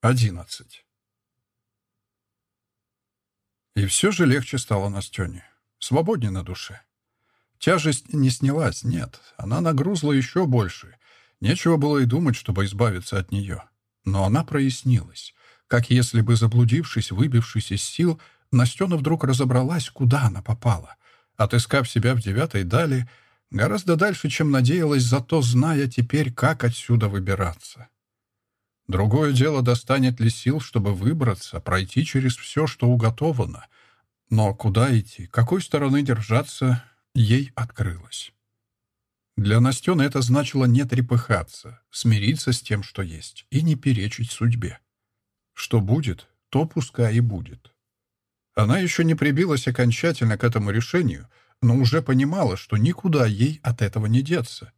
Одиннадцать. И все же легче стало Настене. Свободнее на душе. Тяжесть не снялась, нет. Она нагрузла еще больше. Нечего было и думать, чтобы избавиться от нее. Но она прояснилась. Как если бы заблудившись, выбившись из сил, Настена вдруг разобралась, куда она попала. Отыскав себя в девятой дали, гораздо дальше, чем надеялась, зато зная теперь, как отсюда выбираться. Другое дело, достанет ли сил, чтобы выбраться, пройти через все, что уготовано. Но куда идти, какой стороны держаться, ей открылось. Для Настены это значило не трепыхаться, смириться с тем, что есть, и не перечить судьбе. Что будет, то пускай и будет. Она еще не прибилась окончательно к этому решению, но уже понимала, что никуда ей от этого не деться.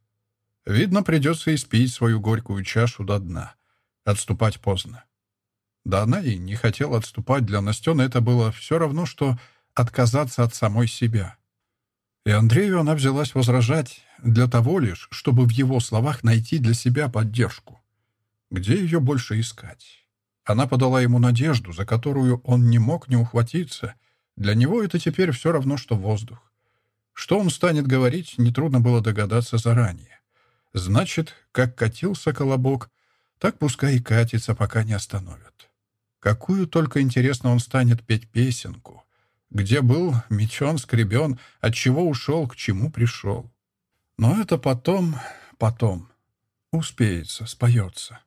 Видно, придется испить свою горькую чашу до дна — Отступать поздно. Да она и не хотела отступать. Для Настены это было все равно, что отказаться от самой себя. И Андрею она взялась возражать для того лишь, чтобы в его словах найти для себя поддержку. Где ее больше искать? Она подала ему надежду, за которую он не мог не ухватиться. Для него это теперь все равно, что воздух. Что он станет говорить, нетрудно было догадаться заранее. Значит, как катился колобок, так пускай и катится, пока не остановят. Какую только, интересно, он станет петь песенку. Где был, мечен, скребен, от чего ушел, к чему пришел. Но это потом, потом. Успеется, споется.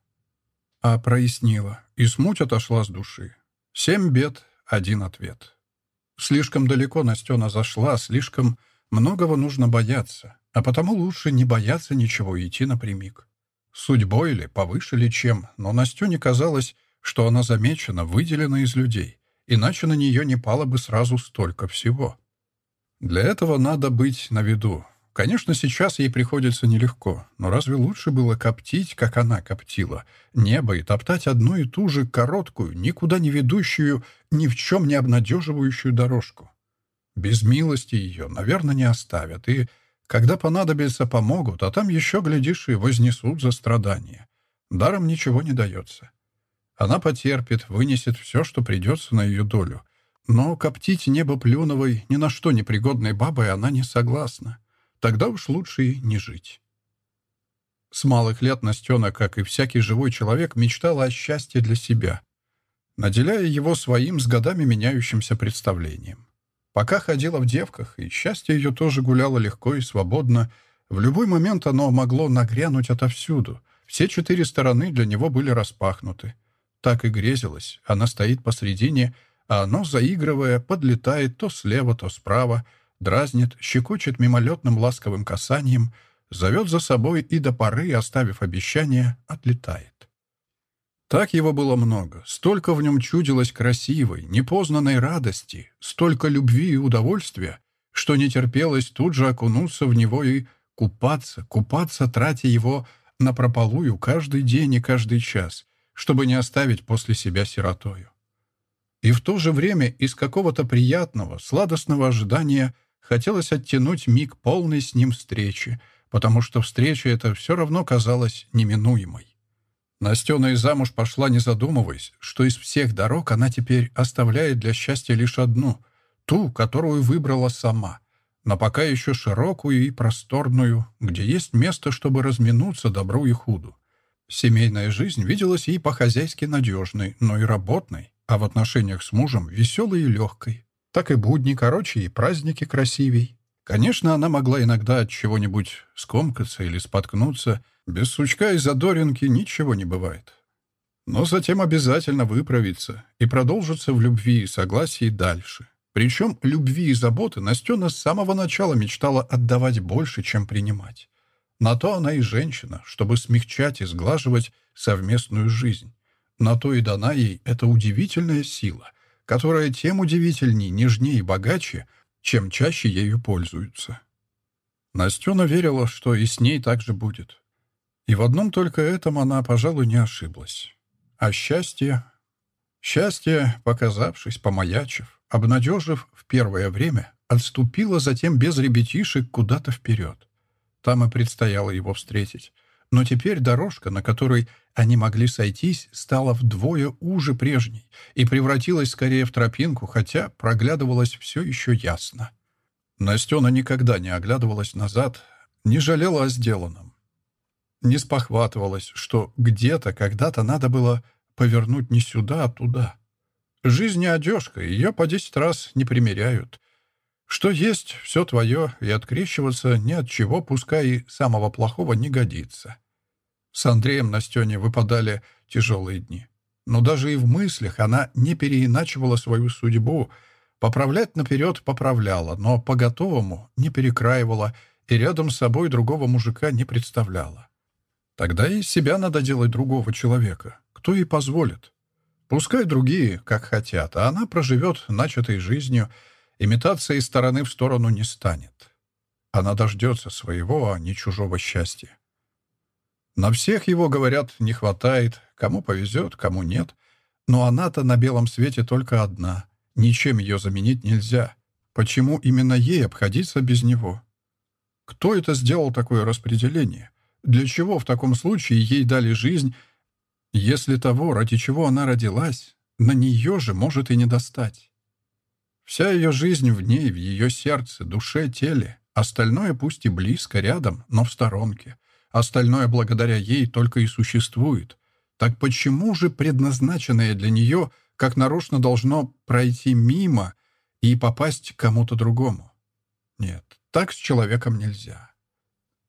А прояснила, и смуть отошла с души. Семь бед, один ответ. Слишком далеко Настена зашла, слишком многого нужно бояться, а потому лучше не бояться ничего и идти напрямик. Судьбой или повыше ли чем, но Настюне казалось, что она замечена, выделена из людей, иначе на нее не пало бы сразу столько всего. Для этого надо быть на виду. Конечно, сейчас ей приходится нелегко, но разве лучше было коптить, как она коптила, небо и топтать одну и ту же короткую, никуда не ведущую, ни в чем не обнадеживающую дорожку? Без милости ее, наверное, не оставят, и когда понадобится помогут, а там еще, глядишь, и вознесут за страдания. Даром ничего не дается. Она потерпит, вынесет все, что придется на ее долю. Но коптить небо Плюновой ни на что непригодной бабой она не согласна. Тогда уж лучше и не жить. С малых лет Настена, как и всякий живой человек, мечтала о счастье для себя, наделяя его своим с годами меняющимся представлением. Пока ходила в девках, и счастье ее тоже гуляло легко и свободно. В любой момент оно могло нагрянуть отовсюду. Все четыре стороны для него были распахнуты. Так и грезилось. Она стоит посредине, а оно, заигрывая, подлетает то слева, то справа, дразнит, щекочет мимолетным ласковым касанием, зовет за собой и до поры, оставив обещание, отлетает. Так его было много, столько в нем чудилось красивой, непознанной радости, столько любви и удовольствия, что не терпелось тут же окунуться в него и купаться, купаться, тратя его на напропалую каждый день и каждый час, чтобы не оставить после себя сиротою. И в то же время из какого-то приятного, сладостного ожидания хотелось оттянуть миг полной с ним встречи, потому что встреча эта все равно казалась неминуемой. Настена и замуж пошла, не задумываясь, что из всех дорог она теперь оставляет для счастья лишь одну, ту, которую выбрала сама, но пока еще широкую и просторную, где есть место, чтобы разминуться добру и худу. Семейная жизнь виделась ей по-хозяйски надежной, но и работной, а в отношениях с мужем веселой и легкой. Так и будни короче, и праздники красивей. Конечно, она могла иногда от чего-нибудь скомкаться или споткнуться — без сучка и задоринки ничего не бывает. Но затем обязательно выправиться и продолжится в любви и согласии дальше. Причем любви и заботы Настена с самого начала мечтала отдавать больше, чем принимать. На то она и женщина, чтобы смягчать и сглаживать совместную жизнь. На то и дана ей эта удивительная сила, которая тем удивительней, нежнее и богаче, чем чаще ею пользуются. Настена верила, что и с ней так же будет. И в одном только этом она, пожалуй, не ошиблась. А счастье... Счастье, показавшись, помаячив, обнадежив в первое время, отступило затем без ребятишек куда-то вперед. Там и предстояло его встретить. Но теперь дорожка, на которой они могли сойтись, стала вдвое уже прежней и превратилась скорее в тропинку, хотя проглядывалось все еще ясно. Настена никогда не оглядывалась назад, не жалела о сделанном не спохватывалась, что где-то когда-то надо было повернуть не сюда, а туда. Жизнь не одежка, ее по десять раз не примеряют. Что есть, все твое, и открещиваться ни от чего, пускай и самого плохого, не годится. С Андреем на Стене выпадали тяжелые дни. Но даже и в мыслях она не переиначивала свою судьбу, поправлять наперед поправляла, но по-готовому не перекраивала и рядом с собой другого мужика не представляла. Тогда и себя надо делать другого человека. Кто ей позволит? Пускай другие, как хотят, а она проживет начатой жизнью, имитация из стороны в сторону не станет. Она дождется своего, а не чужого счастья. На всех его, говорят, не хватает, кому повезет, кому нет. Но она-то на белом свете только одна. Ничем ее заменить нельзя. Почему именно ей обходиться без него? Кто это сделал такое распределение? Для чего в таком случае ей дали жизнь, если того, ради чего она родилась, на нее же может и не достать? Вся ее жизнь в ней, в ее сердце, душе, теле. Остальное пусть и близко, рядом, но в сторонке. Остальное благодаря ей только и существует. Так почему же предназначенное для нее как нарочно должно пройти мимо и попасть кому-то другому? Нет, так с человеком нельзя.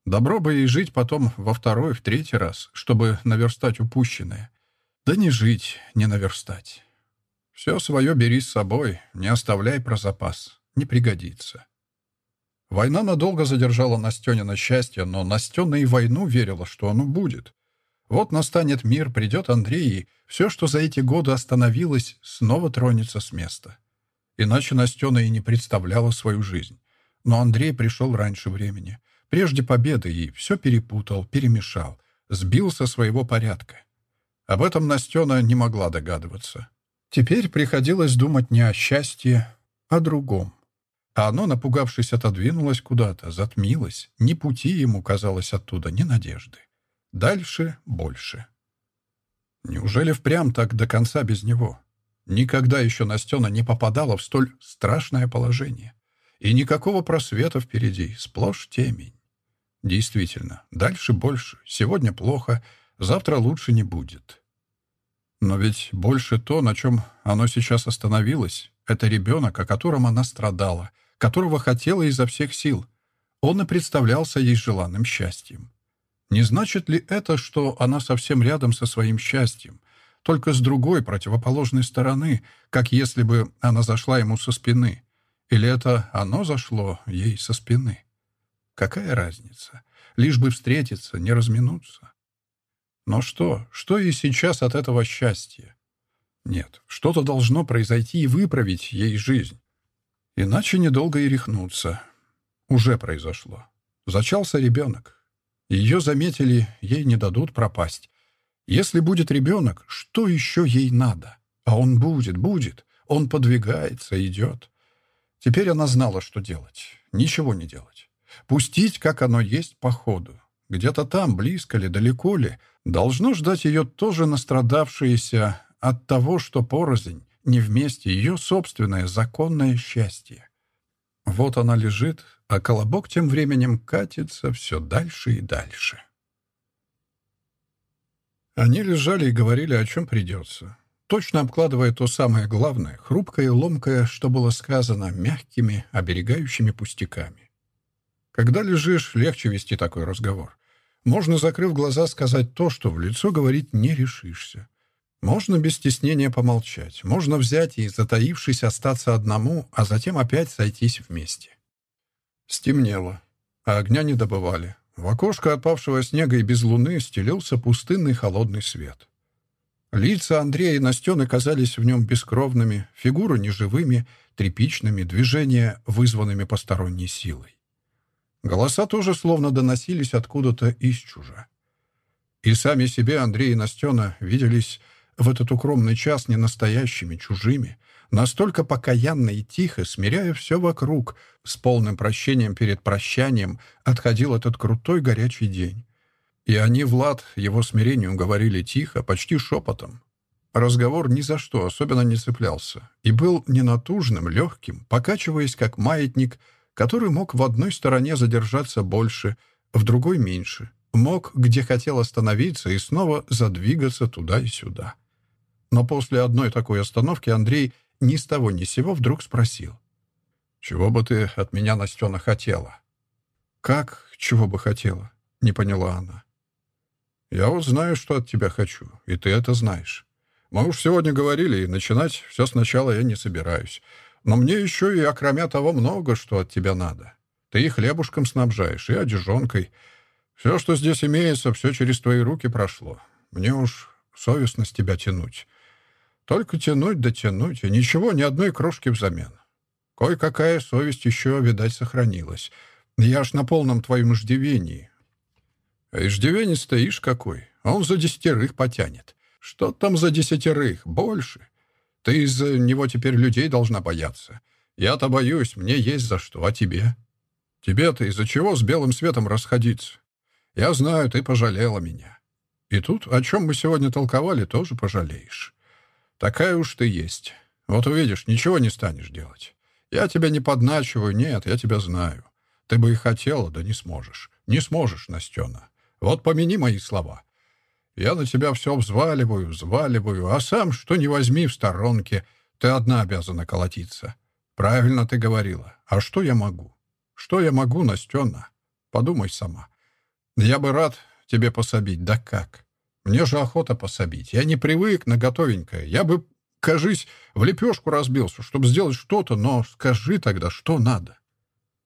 Добро бы и жить потом во второй, в третий раз, чтобы наверстать упущенное. Да не жить, не наверстать. Все свое бери с собой, не оставляй про запас, не пригодится. Война надолго задержала Настене счастье, но Настена и войну верила, что оно будет. Вот настанет мир, придет Андрей, и все, что за эти годы остановилось, снова тронется с места. Иначе Настена и не представляла свою жизнь. Но Андрей пришел раньше времени — прежде победы и все перепутал, перемешал, сбил со своего порядка. Об этом Настена не могла догадываться. Теперь приходилось думать не о счастье, а о другом. А оно, напугавшись, отодвинулось куда-то, затмилось. Ни пути ему казалось оттуда, ни надежды. Дальше — больше. Неужели впрямь так до конца без него? Никогда еще Настена не попадала в столь страшное положение. И никакого просвета впереди, сплошь темень. Действительно, дальше больше, сегодня плохо, завтра лучше не будет. Но ведь больше то, на чем оно сейчас остановилось, это ребенок, о котором она страдала, которого хотела изо всех сил. Он и представлялся ей желанным счастьем. Не значит ли это, что она совсем рядом со своим счастьем, только с другой, противоположной стороны, как если бы она зашла ему со спины — или это оно зашло ей со спины? Какая разница? Лишь бы встретиться, не разминуться. Но что? Что ей сейчас от этого счастья? Нет, что-то должно произойти и выправить ей жизнь. Иначе недолго и рехнуться. Уже произошло. Зачался ребенок. Ее заметили, ей не дадут пропасть. Если будет ребенок, что еще ей надо? А он будет, будет. Он подвигается, идет. Теперь она знала, что делать. Ничего не делать. Пустить, как оно есть, по ходу. Где-то там, близко ли, далеко ли, должно ждать ее тоже настрадавшееся от того, что порознь, не вместе, ее собственное законное счастье. Вот она лежит, а колобок тем временем катится все дальше и дальше. Они лежали и говорили, о чем придется точно обкладывая то самое главное, хрупкое и ломкое, что было сказано, мягкими, оберегающими пустяками. Когда лежишь, легче вести такой разговор. Можно, закрыв глаза, сказать то, что в лицо говорить не решишься. Можно без стеснения помолчать, можно взять и, затаившись, остаться одному, а затем опять сойтись вместе. Стемнело, а огня не добывали. В окошко отпавшего снега и без луны стелился пустынный холодный свет. — Лица Андрея и Настены казались в нем бескровными, фигуры неживыми, тряпичными, движения, вызванными посторонней силой. Голоса тоже словно доносились откуда-то из чужа. И сами себе Андрей и Настена виделись в этот укромный час ненастоящими, чужими, настолько покаянно и тихо, смиряя все вокруг, с полным прощением перед прощанием отходил этот крутой горячий день и они, Влад, его смирению говорили тихо, почти шепотом. Разговор ни за что особенно не цеплялся и был ненатужным, легким, покачиваясь как маятник, который мог в одной стороне задержаться больше, в другой меньше, мог где хотел остановиться и снова задвигаться туда и сюда. Но после одной такой остановки Андрей ни с того ни сего вдруг спросил. «Чего бы ты от меня, Настена, хотела?» «Как чего бы хотела?» — не поняла она. Я вот знаю, что от тебя хочу, и ты это знаешь. Мы уж сегодня говорили, и начинать все сначала я не собираюсь. Но мне еще и, окромя того, много, что от тебя надо. Ты и хлебушком снабжаешь, и одежонкой. Все, что здесь имеется, все через твои руки прошло. Мне уж совестно с тебя тянуть. Только тянуть да тянуть, и ничего, ни одной крошки взамен. Кое-какая совесть еще, видать, сохранилась. Я ж на полном твоем ждевении. Иждивенец ты ишь какой. А он за десятерых потянет. Что там за десятерых? Больше. Ты из-за него теперь людей должна бояться. Я-то боюсь, мне есть за что, а тебе? Тебе-то из-за чего с белым светом расходиться? Я знаю, ты пожалела меня. И тут, о чем мы сегодня толковали, тоже пожалеешь. Такая уж ты есть. Вот увидишь, ничего не станешь делать. Я тебя не подначиваю, нет, я тебя знаю. Ты бы и хотела, да не сможешь. Не сможешь, Настена. Вот помяни мои слова. Я на тебя все взваливаю, взваливаю, а сам что не возьми в сторонке, ты одна обязана колотиться. Правильно ты говорила. А что я могу? Что я могу, Настена? Подумай сама. Я бы рад тебе пособить, да как? Мне же охота пособить. Я не привык на готовенькое. Я бы, кажись, в лепешку разбился, чтобы сделать что-то, но скажи тогда, что надо.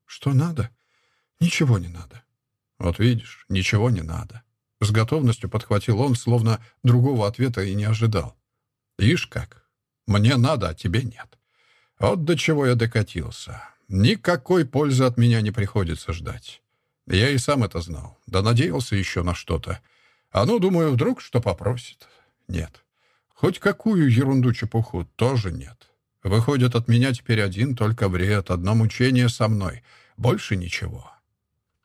Что надо? Ничего не надо. «Вот видишь, ничего не надо». С готовностью подхватил он, словно другого ответа и не ожидал. «Ишь как! Мне надо, а тебе нет. Вот до чего я докатился. Никакой пользы от меня не приходится ждать. Я и сам это знал, да надеялся еще на что-то. А ну, думаю, вдруг что попросит. Нет. Хоть какую ерунду-чепуху тоже нет. Выходит, от меня теперь один только вред, одно мучение со мной. Больше ничего».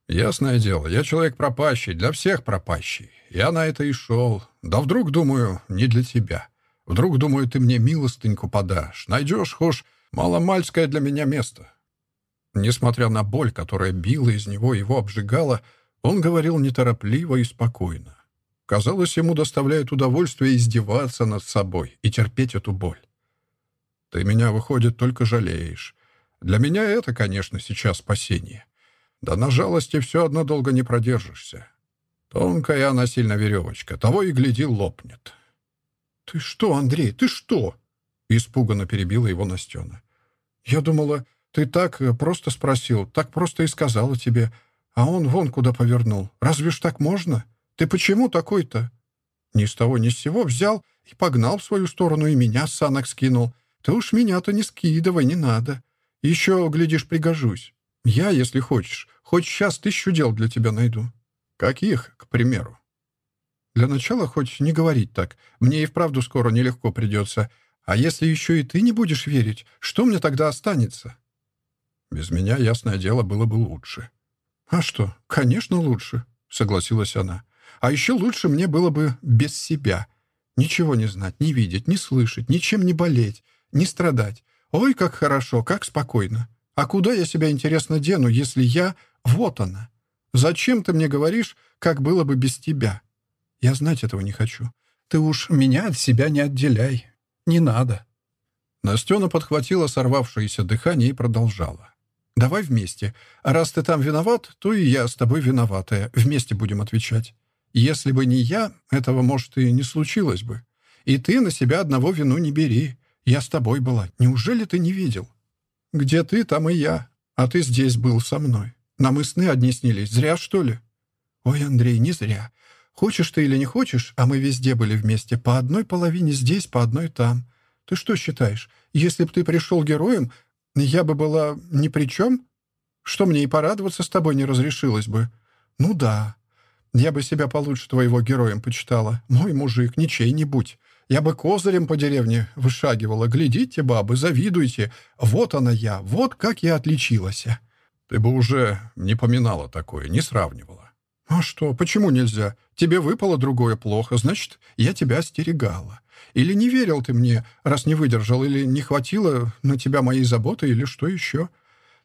Ясное дело, я человек пропащий, для всех пропащий. Я на это и шел. Да вдруг, думаю, не для тебя. Вдруг, думаю, ты мне милостыньку подашь. Найдешь, хошь, маломальское для меня место. Несмотря на боль, которая била из него, его обжигала, он говорил неторопливо и спокойно. Казалось, ему доставляет удовольствие издеваться над собой и терпеть эту боль. «Ты меня, выходит, только жалеешь. Для меня это, конечно, сейчас спасение. Да на жалости все одно долго не продержишься. Тонкая она сильно веревочка. Того и гляди, лопнет. «Ты что, Андрей, ты что?» Испуганно перебила его Настена. «Я думала, ты так э, просто спросил, так просто и сказала тебе. А он вон куда повернул. Разве ж так можно? Ты почему такой-то?» Ни с того ни с сего взял и погнал в свою сторону, и меня с санок скинул. «Ты уж меня-то не скидывай, не надо. Еще, глядишь, пригожусь». Я, если хочешь, хоть сейчас тысячу дел для тебя найду. Каких, к примеру? Для начала хоть не говорить так. Мне и вправду скоро нелегко придется. А если еще и ты не будешь верить, что мне тогда останется? Без меня, ясное дело, было бы лучше. А что? Конечно, лучше, согласилась она. А еще лучше мне было бы без себя. Ничего не знать, не видеть, не слышать, ничем не болеть, не страдать. Ой, как хорошо, как спокойно. А куда я себя, интересно, дену, если я... Вот она. Зачем ты мне говоришь, как было бы без тебя? Я знать этого не хочу. Ты уж меня от себя не отделяй. Не надо. Настена подхватила сорвавшееся дыхание и продолжала. «Давай вместе. А раз ты там виноват, то и я с тобой виноватая. Вместе будем отвечать. Если бы не я, этого, может, и не случилось бы. И ты на себя одного вину не бери. Я с тобой была. Неужели ты не видел?» «Где ты, там и я. А ты здесь был со мной. Нам и сны одни снились. Зря, что ли?» «Ой, Андрей, не зря. Хочешь ты или не хочешь, а мы везде были вместе. По одной половине здесь, по одной там. Ты что считаешь, если б ты пришел героем, я бы была ни при чем? Что мне и порадоваться с тобой не разрешилось бы? Ну да. Я бы себя получше твоего героем почитала. Мой мужик, ничей не будь. Я бы козырем по деревне вышагивала. Глядите, бабы, завидуйте. Вот она я, вот как я отличилась. Ты бы уже не поминала такое, не сравнивала. А что, почему нельзя? Тебе выпало другое плохо, значит, я тебя остерегала. Или не верил ты мне, раз не выдержал, или не хватило на тебя моей заботы, или что еще?»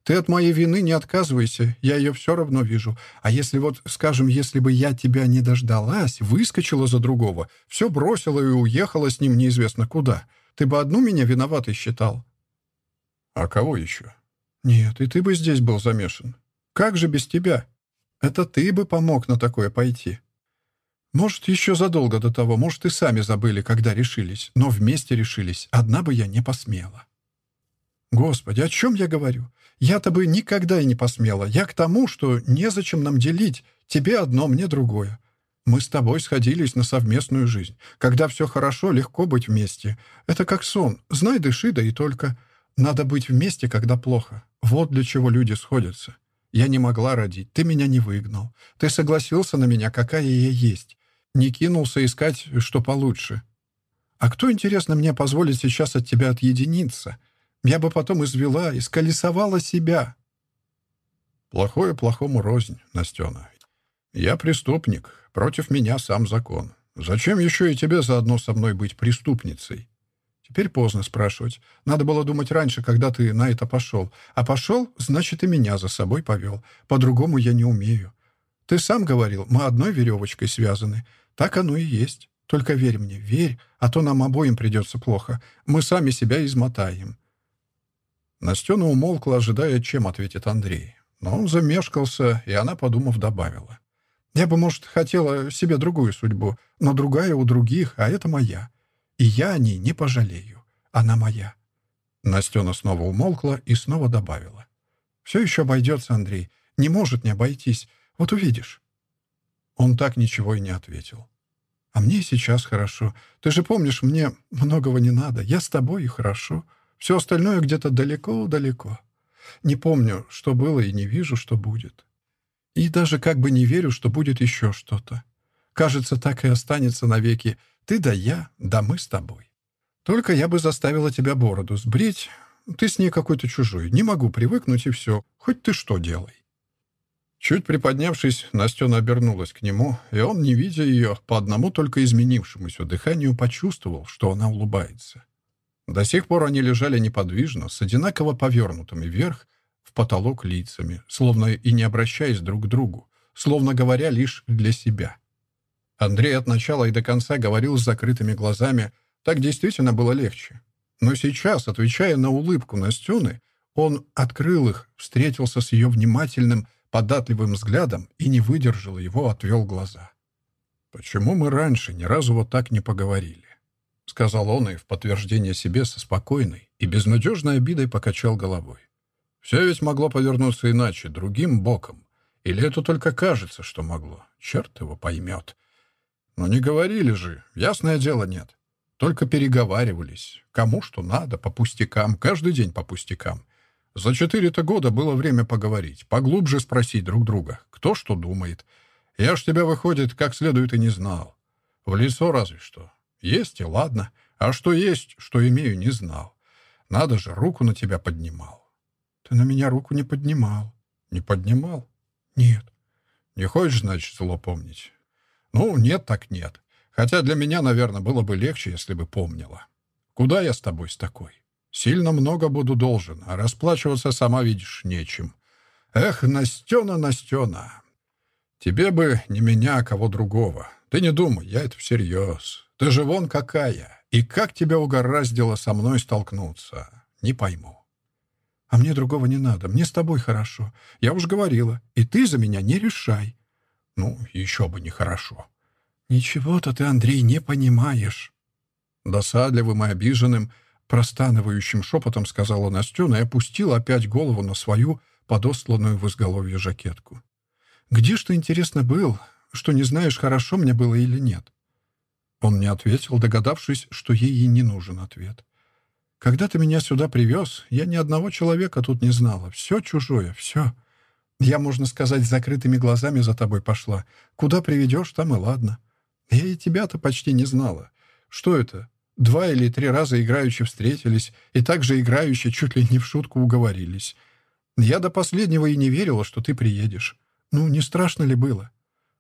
Ты от моей вины не отказывайся, я ее все равно вижу. А если вот, скажем, если бы я тебя не дождалась, выскочила за другого, все бросила и уехала с ним неизвестно куда, ты бы одну меня виноватой считал». «А кого еще?» «Нет, и ты бы здесь был замешан. Как же без тебя? Это ты бы помог на такое пойти». «Может, еще задолго до того, может, и сами забыли, когда решились, но вместе решились. Одна бы я не посмела». «Господи, о чем я говорю? Я тобой никогда и не посмела. Я к тому, что незачем нам делить. Тебе одно, мне другое. Мы с тобой сходились на совместную жизнь. Когда все хорошо, легко быть вместе. Это как сон. Знай, дыши, да и только. Надо быть вместе, когда плохо. Вот для чего люди сходятся. Я не могла родить. Ты меня не выгнал. Ты согласился на меня, какая я есть. Не кинулся искать, что получше. А кто, интересно, мне позволит сейчас от тебя отъединиться?» Я бы потом извела и сколесовала себя. Плохое плохому рознь, Настена. Я преступник. Против меня сам закон. Зачем еще и тебе заодно со мной быть преступницей? Теперь поздно спрашивать. Надо было думать раньше, когда ты на это пошел. А пошел, значит, и меня за собой повел. По-другому я не умею. Ты сам говорил, мы одной веревочкой связаны. Так оно и есть. Только верь мне, верь, а то нам обоим придется плохо. Мы сами себя измотаем. Настена умолкла, ожидая, чем ответит Андрей. Но он замешкался, и она, подумав, добавила. «Я бы, может, хотела себе другую судьбу, но другая у других, а это моя. И я о ней не пожалею. Она моя». Настена снова умолкла и снова добавила. «Все еще обойдется, Андрей. Не может не обойтись. Вот увидишь». Он так ничего и не ответил. «А мне сейчас хорошо. Ты же помнишь, мне многого не надо. Я с тобой и хорошо». Все остальное где-то далеко-далеко. Не помню, что было, и не вижу, что будет. И даже как бы не верю, что будет еще что-то. Кажется, так и останется навеки. Ты да я, да мы с тобой. Только я бы заставила тебя бороду сбрить. Ты с ней какой-то чужой. Не могу привыкнуть, и все. Хоть ты что делай. Чуть приподнявшись, Настена обернулась к нему, и он, не видя ее, по одному только изменившемуся дыханию, почувствовал, что она улыбается. До сих пор они лежали неподвижно, с одинаково повернутыми вверх в потолок лицами, словно и не обращаясь друг к другу, словно говоря лишь для себя. Андрей от начала и до конца говорил с закрытыми глазами, так действительно было легче. Но сейчас, отвечая на улыбку Настюны, он открыл их, встретился с ее внимательным, податливым взглядом и не выдержал его, отвел глаза. «Почему мы раньше ни разу вот так не поговорили?» — сказал он и в подтверждение себе со спокойной и безнадежной обидой покачал головой. «Все ведь могло повернуться иначе, другим боком. Или это только кажется, что могло. Черт его поймет. Но не говорили же, ясное дело нет. Только переговаривались. Кому что надо, по пустякам, каждый день по пустякам. За четыре-то года было время поговорить, поглубже спросить друг друга, кто что думает. Я ж тебя, выходит, как следует и не знал. В лицо разве что. Есть и ладно. А что есть, что имею, не знал. Надо же, руку на тебя поднимал. Ты на меня руку не поднимал. Не поднимал? Нет. Не хочешь, значит, зло помнить? Ну, нет так нет. Хотя для меня, наверное, было бы легче, если бы помнила. Куда я с тобой с такой? Сильно много буду должен, а расплачиваться, сама видишь, нечем. Эх, Настена, Настена, тебе бы не меня, а кого другого. Ты не думай, я это всерьез. Ты же вон какая! И как тебя угораздило со мной столкнуться? Не пойму. А мне другого не надо. Мне с тобой хорошо. Я уж говорила. И ты за меня не решай. Ну, еще бы нехорошо. Ничего-то ты, Андрей, не понимаешь. Досадливым и обиженным, простанывающим шепотом сказала Настена и опустила опять голову на свою подосланную в изголовье жакетку. «Где ж ты, интересно, был? Что не знаешь, хорошо мне было или нет?» Он не ответил, догадавшись, что ей не нужен ответ. «Когда ты меня сюда привез, я ни одного человека тут не знала. Все чужое, все. Я, можно сказать, с закрытыми глазами за тобой пошла. Куда приведешь, там и ладно. Я и тебя-то почти не знала. Что это? Два или три раза играющие встретились, и также играющие чуть ли не в шутку уговорились. Я до последнего и не верила, что ты приедешь. Ну, не страшно ли было?»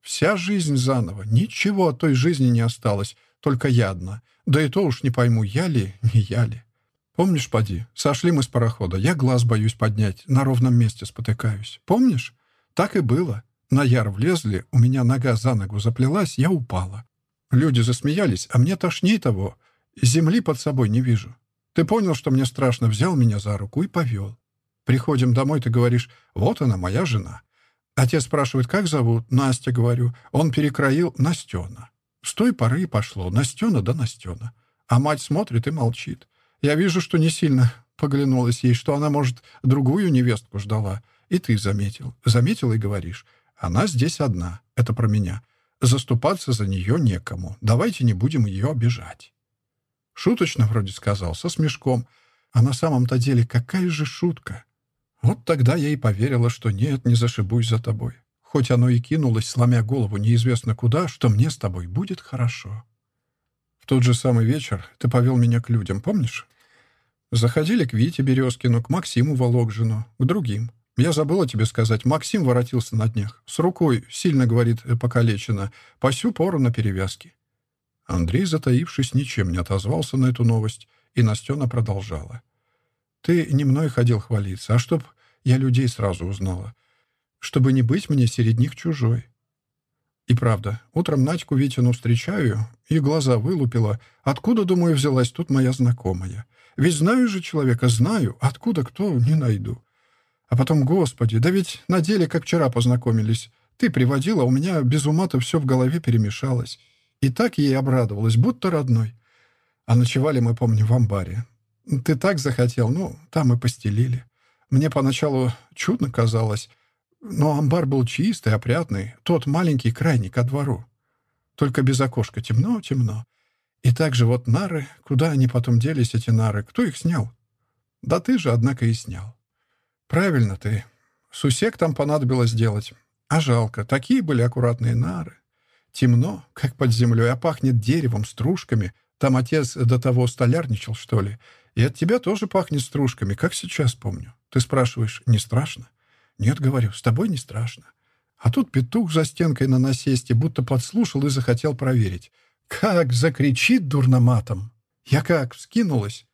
Вся жизнь заново. Ничего от той жизни не осталось. Только я одна. Да и то уж не пойму, я ли, не я ли. Помнишь, поди, сошли мы с парохода. Я глаз боюсь поднять, на ровном месте спотыкаюсь. Помнишь? Так и было. На яр влезли, у меня нога за ногу заплелась, я упала. Люди засмеялись, а мне тошней того. Земли под собой не вижу. Ты понял, что мне страшно, взял меня за руку и повел. Приходим домой, ты говоришь, вот она, моя жена. Отец спрашивает, как зовут? Настя, говорю. Он перекроил Настена. С той поры и пошло. Настена да Настена. А мать смотрит и молчит. Я вижу, что не сильно поглянулась ей, что она, может, другую невестку ждала. И ты заметил. Заметил и говоришь. Она здесь одна. Это про меня. Заступаться за нее некому. Давайте не будем ее обижать. Шуточно вроде сказал, со смешком. А на самом-то деле какая же шутка? Вот тогда я и поверила, что нет, не зашибусь за тобой. Хоть оно и кинулось, сломя голову неизвестно куда, что мне с тобой будет хорошо. В тот же самый вечер ты повел меня к людям, помнишь? Заходили к Вите Березкину, к Максиму Вологжину, к другим. Я забыла тебе сказать, Максим воротился на днях. С рукой, сильно, говорит, э, покалечена, по всю пору на перевязке. Андрей, затаившись, ничем не отозвался на эту новость, и Настена продолжала. Ты не мной ходил хвалиться, а чтоб я людей сразу узнала. Чтобы не быть мне среди них чужой. И правда, утром Надьку Витину встречаю и глаза вылупила. Откуда, думаю, взялась тут моя знакомая? Ведь знаю же человека, знаю. Откуда кто, не найду. А потом, господи, да ведь на деле, как вчера познакомились. Ты приводила, у меня без ума-то все в голове перемешалось. И так ей обрадовалась, будто родной. А ночевали мы, помню, в амбаре. Ты так захотел, ну, там и постелили. Мне поначалу чудно казалось, но амбар был чистый, опрятный, тот маленький крайний ко двору. Только без окошка темно-темно. И также вот нары, куда они потом делись, эти нары, кто их снял? Да ты же, однако, и снял. Правильно ты. Сусек там понадобилось делать. А жалко, такие были аккуратные нары. Темно, как под землей, а пахнет деревом, стружками. Там отец до того столярничал, что ли. И от тебя тоже пахнет стружками, как сейчас помню. Ты спрашиваешь, не страшно? Нет, говорю, с тобой не страшно. А тут петух за стенкой на насесте будто подслушал и захотел проверить. Как закричит дурноматом! Я как вскинулась!»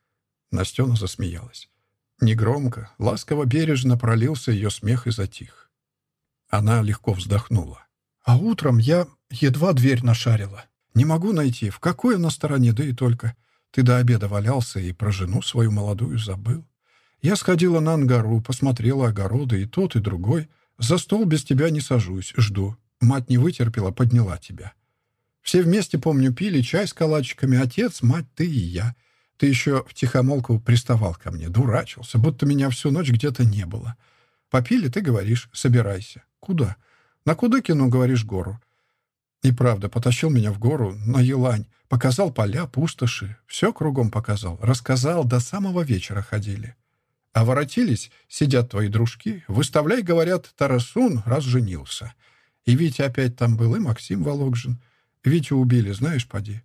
Настена засмеялась. Негромко, ласково-бережно пролился ее смех и затих. Она легко вздохнула. «А утром я едва дверь нашарила. Не могу найти, в какой она стороне, да и только. Ты до обеда валялся и про жену свою молодую забыл. Я сходила на ангару, посмотрела огороды и тот, и другой. За стол без тебя не сажусь, жду. Мать не вытерпела, подняла тебя. Все вместе, помню, пили чай с калачиками. Отец, мать, ты и я. Ты еще втихомолку приставал ко мне, дурачился, будто меня всю ночь где-то не было. Попили, ты говоришь, собирайся. Куда? На Кудыкину, говоришь, гору. Неправда, потащил меня в гору, на елань, показал поля, пустоши, все кругом показал, рассказал, до самого вечера ходили. А воротились, сидят твои дружки, выставляй, говорят, Тарасун разженился. И Витя опять там был, и Максим Волокжин, Витю убили, знаешь, поди?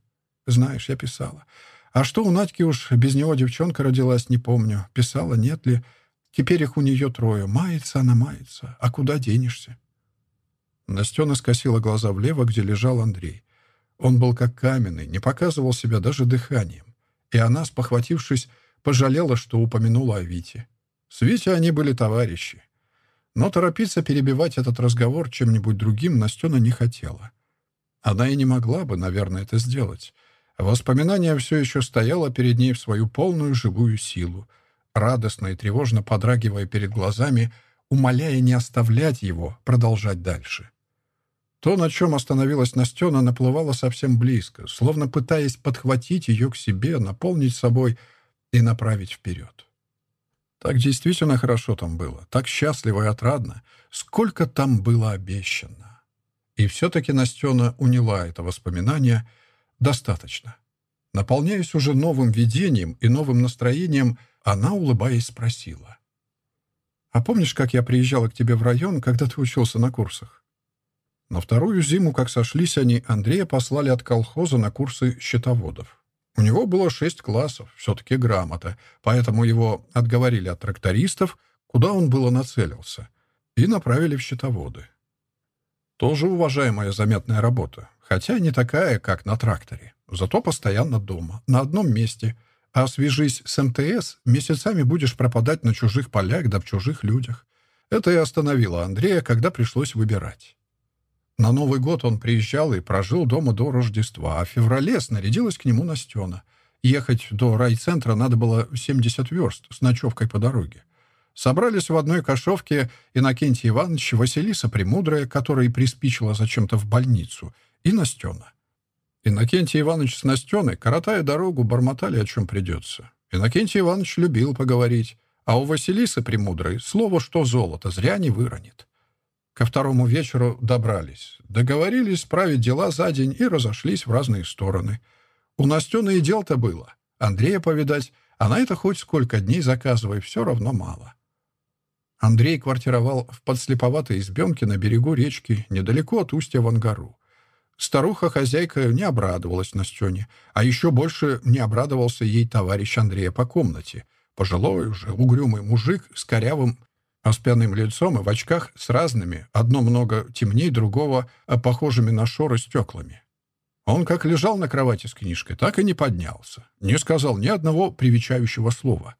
Знаешь, я писала. А что у Надьки уж без него девчонка родилась, не помню. Писала, нет ли. Теперь их у нее трое. Мается она, мается. А куда денешься? Настена скосила глаза влево, где лежал Андрей. Он был как каменный, не показывал себя даже дыханием. И она, спохватившись, пожалела, что упомянула о Вите. С Витей они были товарищи. Но торопиться перебивать этот разговор чем-нибудь другим Настена не хотела. Она и не могла бы, наверное, это сделать. Воспоминание все еще стояло перед ней в свою полную живую силу, радостно и тревожно подрагивая перед глазами, умоляя не оставлять его, продолжать дальше. То, на чем остановилась Настена, наплывала совсем близко, словно пытаясь подхватить ее к себе, наполнить собой и направить вперед. Так действительно хорошо там было, так счастливо и отрадно, сколько там было обещано. И все-таки Настена уняла это воспоминание достаточно. Наполняясь уже новым видением и новым настроением, она, улыбаясь, спросила. «А помнишь, как я приезжала к тебе в район, когда ты учился на курсах?» На вторую зиму, как сошлись они, Андрея послали от колхоза на курсы счетоводов. У него было шесть классов, все-таки грамота, поэтому его отговорили от трактористов, куда он было нацелился, и направили в счетоводы. Тоже уважаемая заметная работа, хотя не такая, как на тракторе, зато постоянно дома, на одном месте, а свяжись с МТС, месяцами будешь пропадать на чужих полях да в чужих людях. Это и остановило Андрея, когда пришлось выбирать. На Новый год он приезжал и прожил дома до Рождества, а в феврале снарядилась к нему Настена. Ехать до райцентра надо было 70 верст с ночевкой по дороге. Собрались в одной кошовке Иннокентий Иванович, Василиса Премудрая, которая приспичила зачем-то в больницу, и Настена. Иннокентий Иванович с Настеной, коротая дорогу, бормотали, о чем придется. Иннокентий Иванович любил поговорить, а у Василисы Премудрой слово, что золото, зря не выронит. Ко второму вечеру добрались. Договорились справить дела за день и разошлись в разные стороны. У Настены и дел-то было. Андрея повидать, а на это хоть сколько дней заказывай, все равно мало. Андрей квартировал в подслеповатой избенке на берегу речки, недалеко от устья в Старуха-хозяйка не обрадовалась Настене, а еще больше не обрадовался ей товарищ Андрея по комнате. Пожилой уже угрюмый мужик с корявым а с Аспенным лицом и в очках с разными, одно много темнее другого, а похожими на шоры стеклами. Он как лежал на кровати с книжкой, так и не поднялся, не сказал ни одного привечающего слова.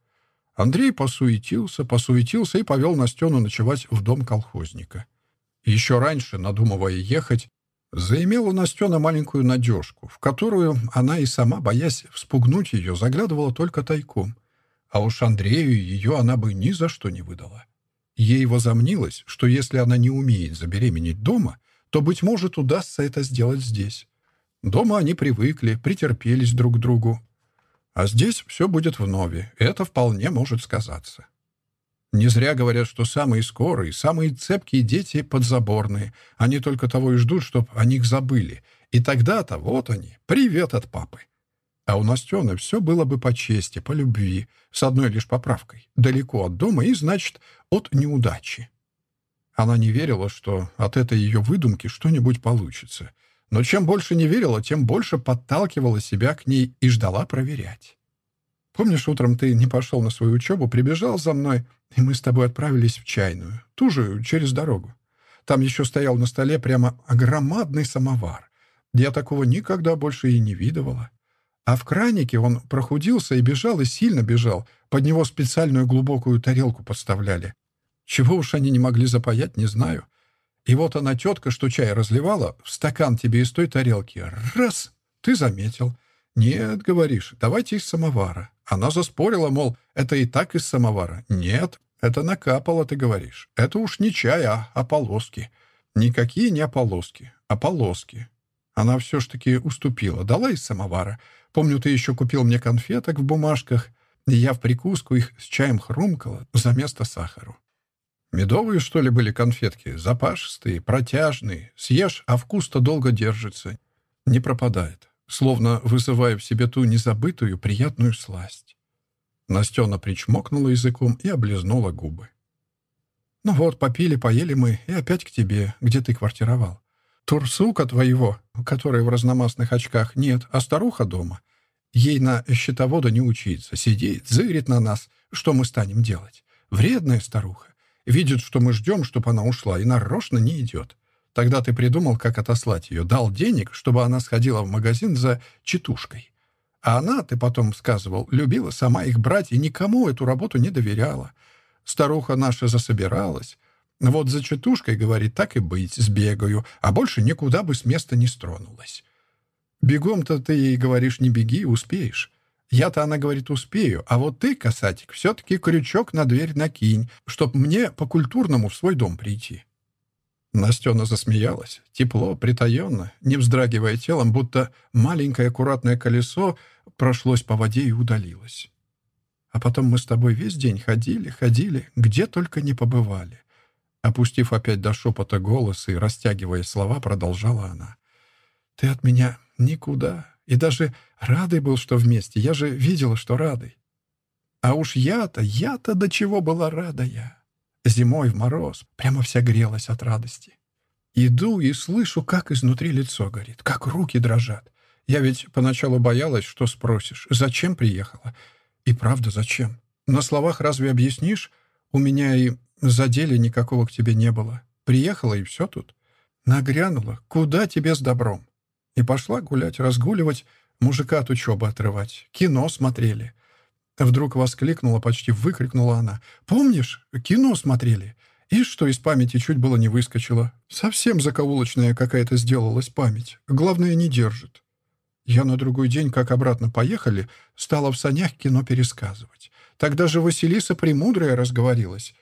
Андрей посуетился, посуетился и повел Настену ночевать в дом колхозника. Еще раньше, надумывая ехать, заимела Настена маленькую надежку, в которую она и сама, боясь вспугнуть ее, заглядывала только тайком. А уж Андрею ее она бы ни за что не выдала. Ей возомнилось, что если она не умеет забеременеть дома, то, быть может, удастся это сделать здесь. Дома они привыкли, претерпелись друг к другу. А здесь все будет вновь, это вполне может сказаться. Не зря говорят, что самые скорые, самые цепкие дети подзаборные. Они только того и ждут, чтобы о них забыли. И тогда-то вот они, привет от папы. А у Настены все было бы по чести, по любви, с одной лишь поправкой. Далеко от дома и, значит, от неудачи. Она не верила, что от этой ее выдумки что-нибудь получится. Но чем больше не верила, тем больше подталкивала себя к ней и ждала проверять. «Помнишь, утром ты не пошел на свою учебу, прибежал за мной, и мы с тобой отправились в чайную, ту же, через дорогу. Там еще стоял на столе прямо огромадный самовар. Я такого никогда больше и не видывала». А в кранике он прохудился и бежал, и сильно бежал. Под него специальную глубокую тарелку подставляли. Чего уж они не могли запаять, не знаю. И вот она, тетка, что чай разливала, в стакан тебе из той тарелки. Раз! Ты заметил. Нет, говоришь, давайте из самовара. Она заспорила, мол, это и так из самовара. Нет, это накапало, ты говоришь. Это уж не чай, а ополоски. Никакие не ополоски, а полоски. Она все ж таки уступила, дала из самовара. Помню, ты еще купил мне конфеток в бумажках, и я в прикуску их с чаем хрумкала заместо сахару. Медовые, что ли, были конфетки? Запашистые, протяжные. Съешь, а вкус-то долго держится. Не пропадает, словно вызывая в себе ту незабытую приятную сласть. Настена причмокнула языком и облизнула губы. «Ну вот, попили, поели мы, и опять к тебе, где ты квартировал. Турсука твоего, который в разномастных очках нет, а старуха дома. Ей на счетовода не учиться, сидит, зырит на нас. Что мы станем делать? Вредная старуха. Видит, что мы ждем, чтобы она ушла, и нарочно не идет. Тогда ты придумал, как отослать ее. Дал денег, чтобы она сходила в магазин за читушкой. А она, ты потом сказывал, любила сама их брать и никому эту работу не доверяла. Старуха наша засобиралась. Вот за четушкой, говорит, так и быть, сбегаю, а больше никуда бы с места не стронулась. Бегом-то ты ей говоришь, не беги, успеешь. Я-то, она говорит, успею, а вот ты, касатик, все-таки крючок на дверь накинь, чтоб мне по-культурному в свой дом прийти». Настена засмеялась, тепло, притаенно, не вздрагивая телом, будто маленькое аккуратное колесо прошлось по воде и удалилось. «А потом мы с тобой весь день ходили, ходили, где только не побывали. Опустив опять до шепота голос и растягивая слова, продолжала она. «Ты от меня никуда. И даже радый был, что вместе. Я же видела, что радый. А уж я-то, я-то до чего была рада я. Зимой в мороз прямо вся грелась от радости. Иду и слышу, как изнутри лицо горит, как руки дрожат. Я ведь поначалу боялась, что спросишь, зачем приехала. И правда, зачем? На словах разве объяснишь? У меня и за деле никакого к тебе не было. Приехала и все тут. Нагрянула. Куда тебе с добром? И пошла гулять, разгуливать, мужика от учебы отрывать. Кино смотрели. Вдруг воскликнула, почти выкрикнула она. «Помнишь, кино смотрели?» И что из памяти чуть было не выскочило. Совсем закоулочная какая-то сделалась память. Главное, не держит. Я на другой день, как обратно поехали, стала в санях кино пересказывать. Тогда же Василиса Премудрая разговорилась.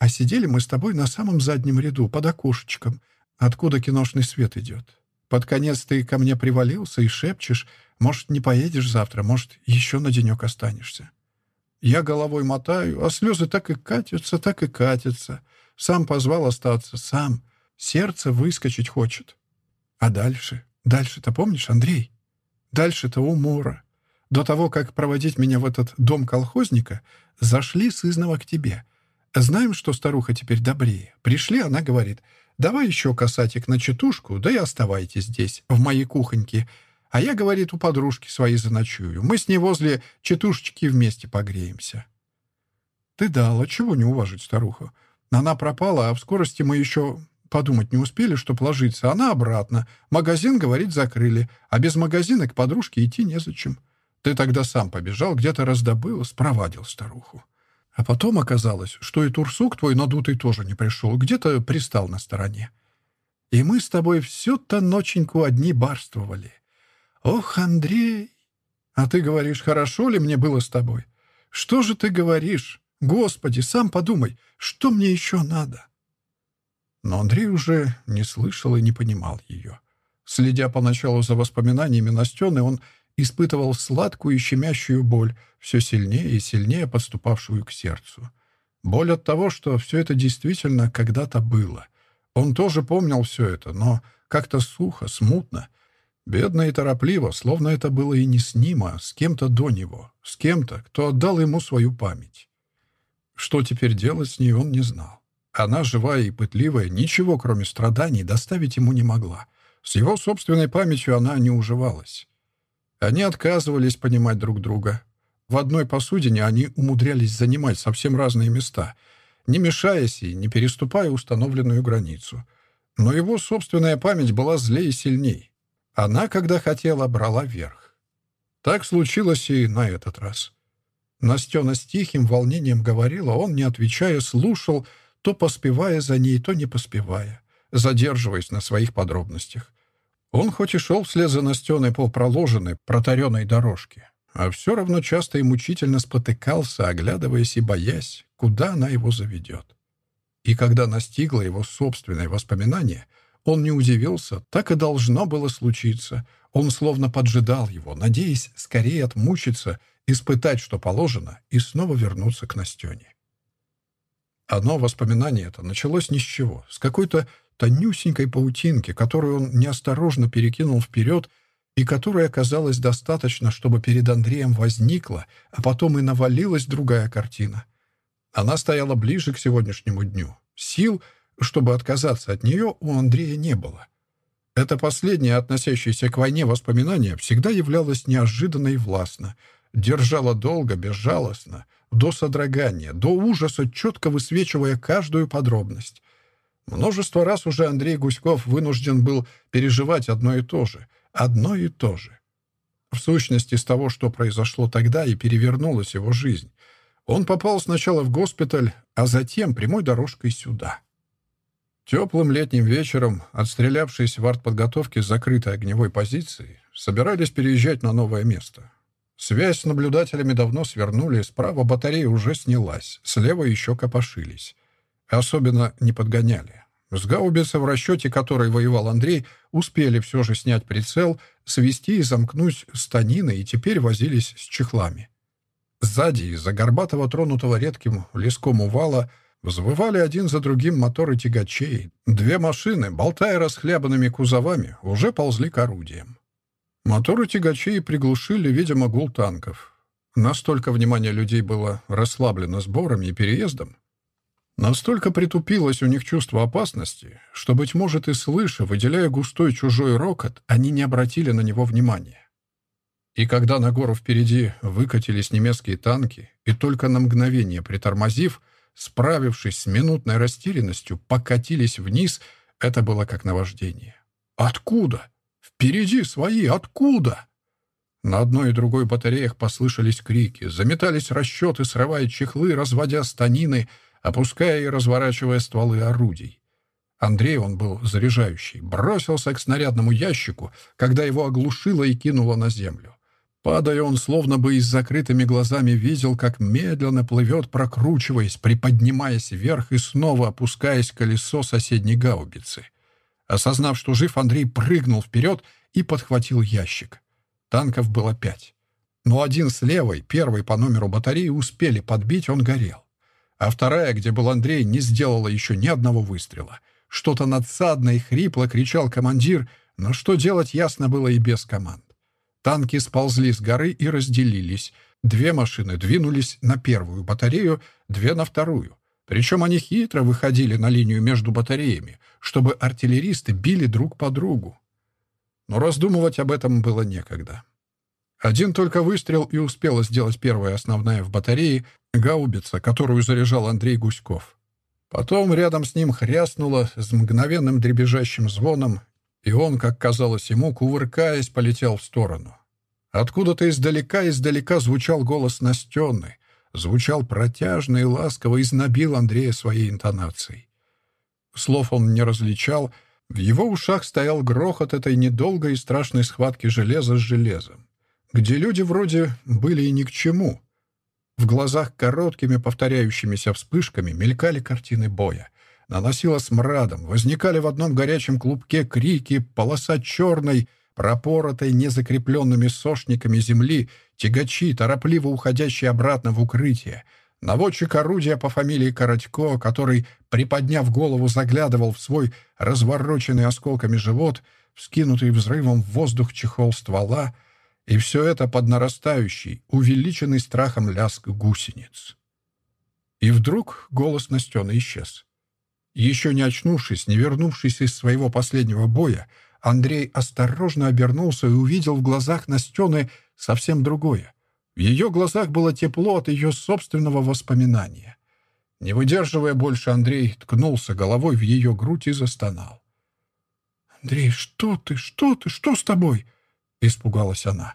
А сидели мы с тобой на самом заднем ряду, под окошечком, откуда киношный свет идет. Под конец ты ко мне привалился и шепчешь, может, не поедешь завтра, может, еще на денек останешься. Я головой мотаю, а слезы так и катятся, так и катятся. Сам позвал остаться, сам. Сердце выскочить хочет. А дальше? Дальше-то помнишь, Андрей? Дальше-то у умора. До того, как проводить меня в этот дом колхозника, зашли сызнова к тебе. Знаем, что старуха теперь добрее. Пришли, она говорит, давай еще касатик на четушку, да и оставайтесь здесь, в моей кухоньке. А я, говорит, у подружки своей заночую. Мы с ней возле четушечки вместе погреемся. Ты дала, чего не уважить старуху. Она пропала, а в скорости мы еще подумать не успели, чтоб ложиться. Она обратно. Магазин, говорит, закрыли. А без магазина к подружке идти незачем. Ты тогда сам побежал, где-то раздобыл, спровадил старуху. А потом оказалось, что и Турсук твой надутый тоже не пришел, где-то пристал на стороне. И мы с тобой всю-то ноченьку одни барствовали. Ох, Андрей! А ты говоришь, хорошо ли мне было с тобой? Что же ты говоришь? Господи, сам подумай, что мне еще надо?» Но Андрей уже не слышал и не понимал ее. Следя поначалу за воспоминаниями Настены, он испытывал сладкую и щемящую боль, все сильнее и сильнее поступавшую к сердцу. Боль от того, что все это действительно когда-то было. Он тоже помнил все это, но как-то сухо, смутно, бедно и торопливо, словно это было и не с ним, а с кем-то до него, с кем-то, кто отдал ему свою память. Что теперь делать с ней, он не знал. Она, живая и пытливая, ничего, кроме страданий, доставить ему не могла. С его собственной памятью она не уживалась. Они отказывались понимать друг друга. В одной посудине они умудрялись занимать совсем разные места, не мешаясь и не переступая установленную границу. Но его собственная память была злее и сильней. Она, когда хотела, брала верх. Так случилось и на этот раз. Настена с тихим волнением говорила, он, не отвечая, слушал, то поспевая за ней, то не поспевая, задерживаясь на своих подробностях. Он хоть и шел вслед за Настеной по проложенной, протаренной дорожке, а все равно часто и мучительно спотыкался, оглядываясь и боясь, куда она его заведет. И когда настигло его собственное воспоминание, он не удивился, так и должно было случиться. Он словно поджидал его, надеясь скорее отмучиться, испытать, что положено, и снова вернуться к Настене. Одно воспоминание это началось ни с чего, с какой-то тонюсенькой паутинки, которую он неосторожно перекинул вперед и которой оказалось достаточно, чтобы перед Андреем возникла, а потом и навалилась другая картина. Она стояла ближе к сегодняшнему дню. Сил, чтобы отказаться от нее, у Андрея не было. Это последнее, относящееся к войне воспоминание, всегда являлось неожиданно и властно, держало долго, безжалостно, до содрогания, до ужаса, четко высвечивая каждую подробность. Множество раз уже Андрей Гуськов вынужден был переживать одно и то же. Одно и то же. В сущности, с того, что произошло тогда и перевернулась его жизнь. Он попал сначала в госпиталь, а затем прямой дорожкой сюда. Теплым летним вечером, отстрелявшись в артподготовке с закрытой огневой позиции, собирались переезжать на новое место. Связь с наблюдателями давно свернули, справа батарея уже снялась, слева еще копошились. Особенно не подгоняли. С гаубицы в расчете, которой воевал Андрей, успели все же снять прицел, свести и замкнуть станины, и теперь возились с чехлами. Сзади, из-за горбатого, тронутого редким леском увала, взвывали один за другим моторы тягачей. Две машины, болтая расхлябанными кузовами, уже ползли к орудиям. Моторы тягачей приглушили, видимо, гул танков. Настолько внимание людей было расслаблено сборами и переездом, Настолько притупилось у них чувство опасности, что, быть может, и слыша, выделяя густой чужой рокот, они не обратили на него внимания. И когда на гору впереди выкатились немецкие танки, и только на мгновение притормозив, справившись с минутной растерянностью, покатились вниз, это было как наваждение. «Откуда? Впереди свои! Откуда?» На одной и другой батареях послышались крики, заметались расчеты, срывая чехлы, разводя станины — опуская и разворачивая стволы орудий. Андрей, он был заряжающий, бросился к снарядному ящику, когда его оглушило и кинуло на землю. Падая, он словно бы и с закрытыми глазами видел, как медленно плывет, прокручиваясь, приподнимаясь вверх и снова опускаясь колесо соседней гаубицы. Осознав, что жив, Андрей прыгнул вперед и подхватил ящик. Танков было пять. Но один с левой, первой по номеру батареи, успели подбить, он горел а вторая, где был Андрей, не сделала еще ни одного выстрела. Что-то надсадно и хрипло кричал командир, но что делать ясно было и без команд. Танки сползли с горы и разделились. Две машины двинулись на первую батарею, две на вторую. Причем они хитро выходили на линию между батареями, чтобы артиллеристы били друг по другу. Но раздумывать об этом было некогда. Один только выстрел и успела сделать первая основная в батарее, гаубица, которую заряжал Андрей Гуськов. Потом рядом с ним хряснуло с мгновенным дребезжащим звоном, и он, как казалось ему, кувыркаясь, полетел в сторону. Откуда-то издалека-издалека звучал голос Настены, звучал протяжно и ласково, и знобил Андрея своей интонацией. Слов он не различал, в его ушах стоял грохот этой недолгой и страшной схватки железа с железом, где люди вроде были и ни к чему — в глазах короткими повторяющимися вспышками мелькали картины боя. Наносило смрадом, возникали в одном горячем клубке крики, полоса черной, пропоротой незакрепленными сошниками земли, тягачи, торопливо уходящие обратно в укрытие. Наводчик орудия по фамилии Коротько, который, приподняв голову, заглядывал в свой развороченный осколками живот, вскинутый взрывом в воздух чехол ствола — и все это под нарастающий, увеличенный страхом ляск гусениц. И вдруг голос Настены исчез. Еще не очнувшись, не вернувшись из своего последнего боя, Андрей осторожно обернулся и увидел в глазах Настены совсем другое. В ее глазах было тепло от ее собственного воспоминания. Не выдерживая больше, Андрей ткнулся головой в ее грудь и застонал. «Андрей, что ты? Что ты? Что с тобой?» испугалась она.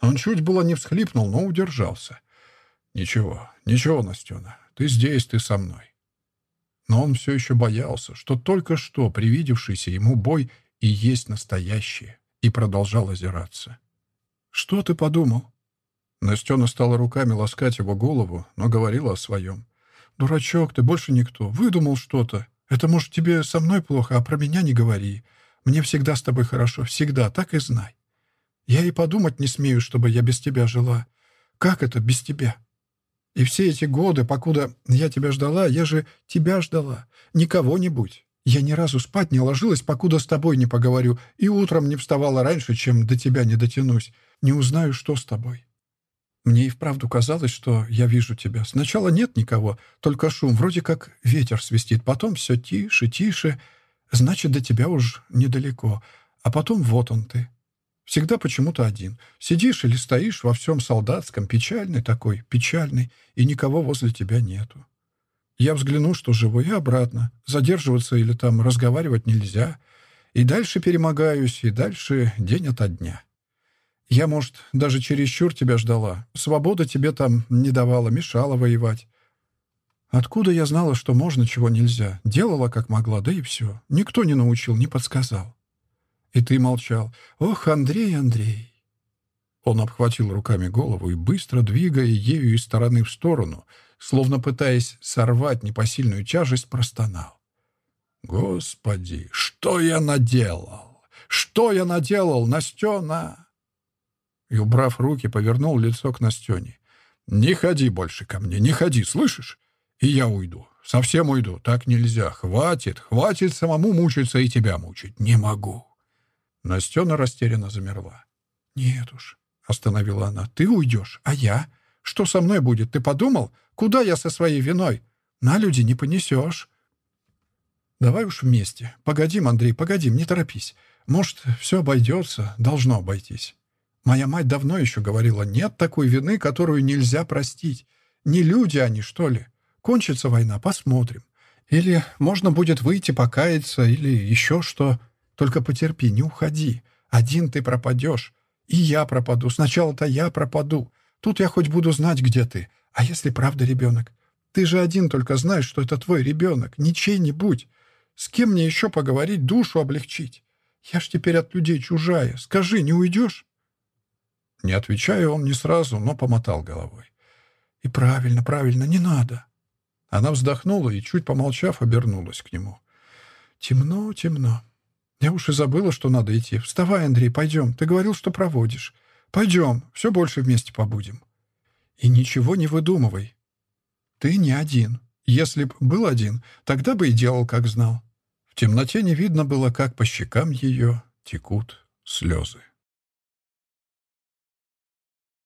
Он чуть было не всхлипнул, но удержался. «Ничего, ничего, Настена, ты здесь, ты со мной». Но он все еще боялся, что только что привидевшийся ему бой и есть настоящий, и продолжал озираться. «Что ты подумал?» Настена стала руками ласкать его голову, но говорила о своем. «Дурачок ты, больше никто. Выдумал что-то. Это, может, тебе со мной плохо, а про меня не говори. Мне всегда с тобой хорошо, всегда, так и знай. Я и подумать не смею, чтобы я без тебя жила. Как это без тебя? И все эти годы, покуда я тебя ждала, я же тебя ждала. Никого-нибудь. Я ни разу спать не ложилась, покуда с тобой не поговорю, и утром не вставала раньше, чем до тебя не дотянусь. Не узнаю, что с тобой. Мне и вправду казалось, что я вижу тебя. Сначала нет никого, только шум, вроде как ветер свистит. Потом все тише, тише. Значит, до тебя уж недалеко. А потом вот он ты. Всегда почему-то один. Сидишь или стоишь во всем солдатском, печальный такой, печальный, и никого возле тебя нету. Я взгляну, что живу и обратно. Задерживаться или там разговаривать нельзя. И дальше перемогаюсь, и дальше день ото дня. Я, может, даже чересчур тебя ждала. Свобода тебе там не давала, мешала воевать. Откуда я знала, что можно, чего нельзя? Делала, как могла, да и все. Никто не научил, не подсказал. И ты молчал. Ох, Андрей, Андрей!» Он обхватил руками голову и, быстро двигая ею из стороны в сторону, словно пытаясь сорвать непосильную тяжесть, простонал. «Господи, что я наделал? Что я наделал, Настена?» И, убрав руки, повернул лицо к Настене. «Не ходи больше ко мне, не ходи, слышишь? И я уйду, совсем уйду, так нельзя, хватит, хватит самому мучиться и тебя мучить, не могу». Настена растерянно замерла. «Нет уж», — остановила она, — «ты уйдешь, а я? Что со мной будет? Ты подумал? Куда я со своей виной? На люди не понесешь». «Давай уж вместе. Погодим, Андрей, погодим, не торопись. Может, все обойдется, должно обойтись». Моя мать давно еще говорила, нет такой вины, которую нельзя простить. Не люди они, что ли? Кончится война, посмотрим. Или можно будет выйти покаяться, или еще что. Только потерпи, не уходи. Один ты пропадешь. И я пропаду. Сначала-то я пропаду. Тут я хоть буду знать, где ты. А если правда ребенок? Ты же один только знаешь, что это твой ребенок. Не чей-нибудь. С кем мне еще поговорить, душу облегчить? Я ж теперь от людей чужая. Скажи, не уйдешь?» Не отвечая, он не сразу, но помотал головой. «И правильно, правильно, не надо». Она вздохнула и, чуть помолчав, обернулась к нему. «Темно, темно. Я уж и забыла, что надо идти. Вставай, Андрей, пойдем. Ты говорил, что проводишь. Пойдем, все больше вместе побудем. И ничего не выдумывай. Ты не один. Если б был один, тогда бы и делал, как знал. В темноте не видно было, как по щекам ее текут слезы.